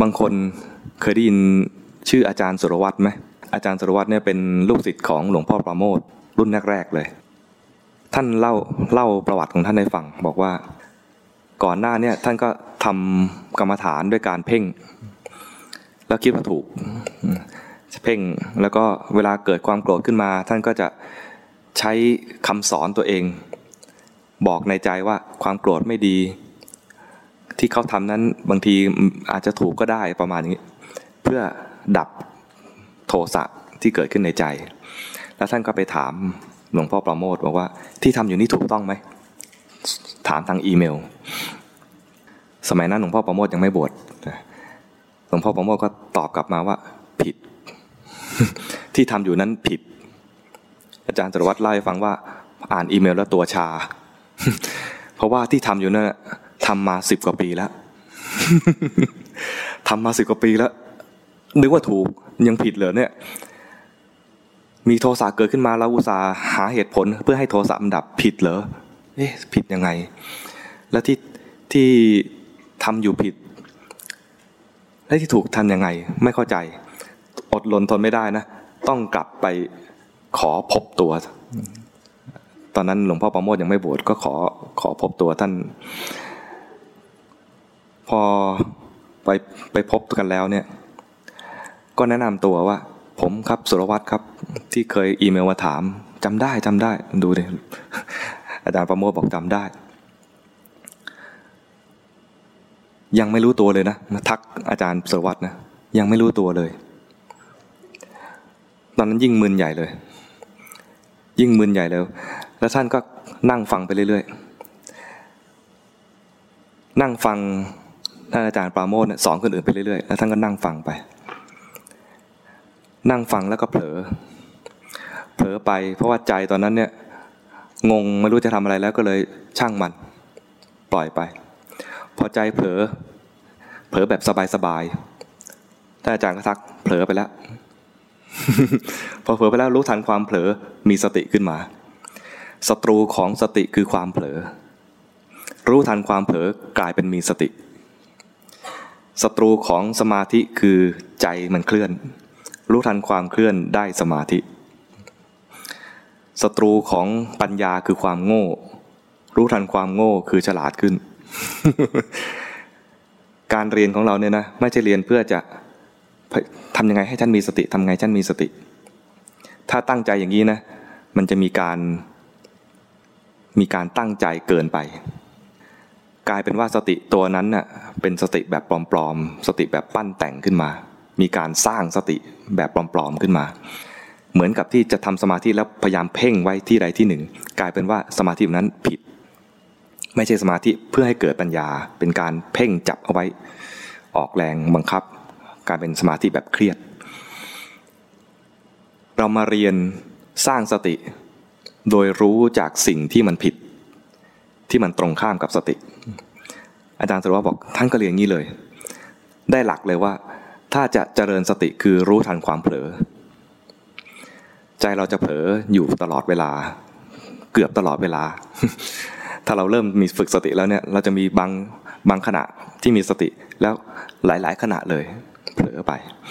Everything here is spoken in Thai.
บางคนเคยได้ยินชื่ออาจารย์สุรวัตรไหมอาจารย์สุรวัตรเนี่ยเป็นลูกศิษย์ของหลวงพ่อประโมทรุ่นแรกๆเลย ท่านเล่าเล่าประวัติของท่านให้ฟังบอกว่าก่อนหน้าเนี่ยท่านก็ทำกรรมฐานด้วยการเพ่ง แล้วคิดว่าถูกเพ่งแล้วก็เวลาเกิดความโกรธขึ้นมา ท่านก็จะใช้คำสอนตัวเอง บอกในใจว่าความโกรธไม่ดี ที่เขาทำนั้นบางทีอาจจะถูกก็ได้ประมาณนี้ เพื่อดับโทสะที่เกิดขึ้นในใจ แล้วท่านก็ไปถามหลวงพ่อประโมทบอกว่าที่ทำอยู่นี่ถูกต้องไหมถามทางอีเมล สมัยนั้นหลวงพ่อประโมทยังไม่บวชหลวงพ่อประโมทก็ตอบกลับมาว่าผิด ที่ทำอยู่นั้นผิด อาจารย์จรวัตรเล่าให้ฟังว่า อ่านอีเมลแล้วตัวชา เพราะว่าที่ทำอยู่นั้น ทำมาสิบกว่าปีแล้วทำมาสิบกว่าปีแล้ว นึกว่าถูกยังผิดเลยเนี่ย มีโทสะเกิดขึ้นมาเราอุตส่าห์หาเหตุผล เพื่อให้โทสะมันดับผิดเหรอเอ๊ะผิดยังไง แล้วที่ที่ทำอยู่ผิด และที่ถูกทำยังไง ไม่เข้าใจ อดลนทนไม่ได้นะ ต้องกลับไปขอพบตัว ตอนนั้นหลวงพ่อประโมทยังไม่บวชก็ขอขอพบตัวท่าน พอไปไปพบกันแล้วเนี่ย ก็แนะนำตัวว่า ผมครับสุรวัตรครับ ที่เคยอีเมลมาถามจำได้จำได้ดูดิอาจารย์ประโมทบอกจำได้ ยังไม่รู้ตัวเลยนะมาทักอาจารย์สุรวัตรนะยังไม่รู้ตัวเลย ตอนนั้นยิ่งมึนใหญ่เลย ยิ่งมึนใหญ่เลย แล้วท่านก็นั่งฟังไปเรื่อยๆ นั่งฟัง ท่านอาจารย์ปราโมทสอนคนอื่นไปเรื่อยๆ แล้วท่านก็นั่งฟังไป นั่งฟังแล้วก็เผลอ เผลอไป เพราะว่าใจตอนนั้นเนี่ยงงไม่รู้จะทำอะไรแล้วก็เลยช่างมัน ปล่อยไป พอใจเผลอ เผลอแบบสบายๆท่านอาจารย์ก็ทัก เผลอไปแล้ว พอเผลอไปแล้วรู้ทันความเผลอมีสติขึ้นมาศัตรูของสติคือความเผลอ รู้ทันความเผลอกลายเป็นมีสติ ศัตรูของสมาธิคือใจมันเคลื่อน รู้ทันความเคลื่อนได้สมาธิศัตรูของปัญญาคือความโง่ รู้ทันความโง่คือฉลาดขึ้น การเรียนของเราเนี่ยนะไม่ใช่เรียนเพื่อจะทำยังไงให้ท่านมีสติทำไงท่านมีสติ ถ้าตั้งใจอย่างนี้นะ มันจะมีการมีการตั้งใจเกินไป กลายเป็นว่าสติตัวนั้นน่ะเป็นสติแบบปลอมๆ สติแบบปั้นแต่งขึ้นมา มีการสร้างสติแบบปลอมๆขึ้นมา เหมือนกับที่จะทำสมาธิแล้วพยายามเพ่งไว้ที่ใดที่หนึ่ง กลายเป็นว่าสมาธินั้นผิด ไม่ใช่สมาธิเพื่อให้เกิดปัญญา เป็นการเพ่งจับเอาไว้ ออกแรงบังคับ การเป็นสมาธิแบบเครียด เรามาเรียนสร้างสติ โดยรู้จากสิ่งที่มันผิด ที่มันตรงข้ามกับสติ อาจารย์สรวบอกท่านก็เรียนงี้เลย ได้หลักเลยว่า ถ้าจะเจริญสติคือรู้ทันความเผลอ ใจเราจะเผลออยู่ตลอดเวลา เกือบตลอดเวลา ถ้าเราเริ่มมีฝึกสติแล้วเนี่ย เราจะมีบางบางขณะที่มีสติแล้วหลาย ๆ ขณะเลย เผลอไป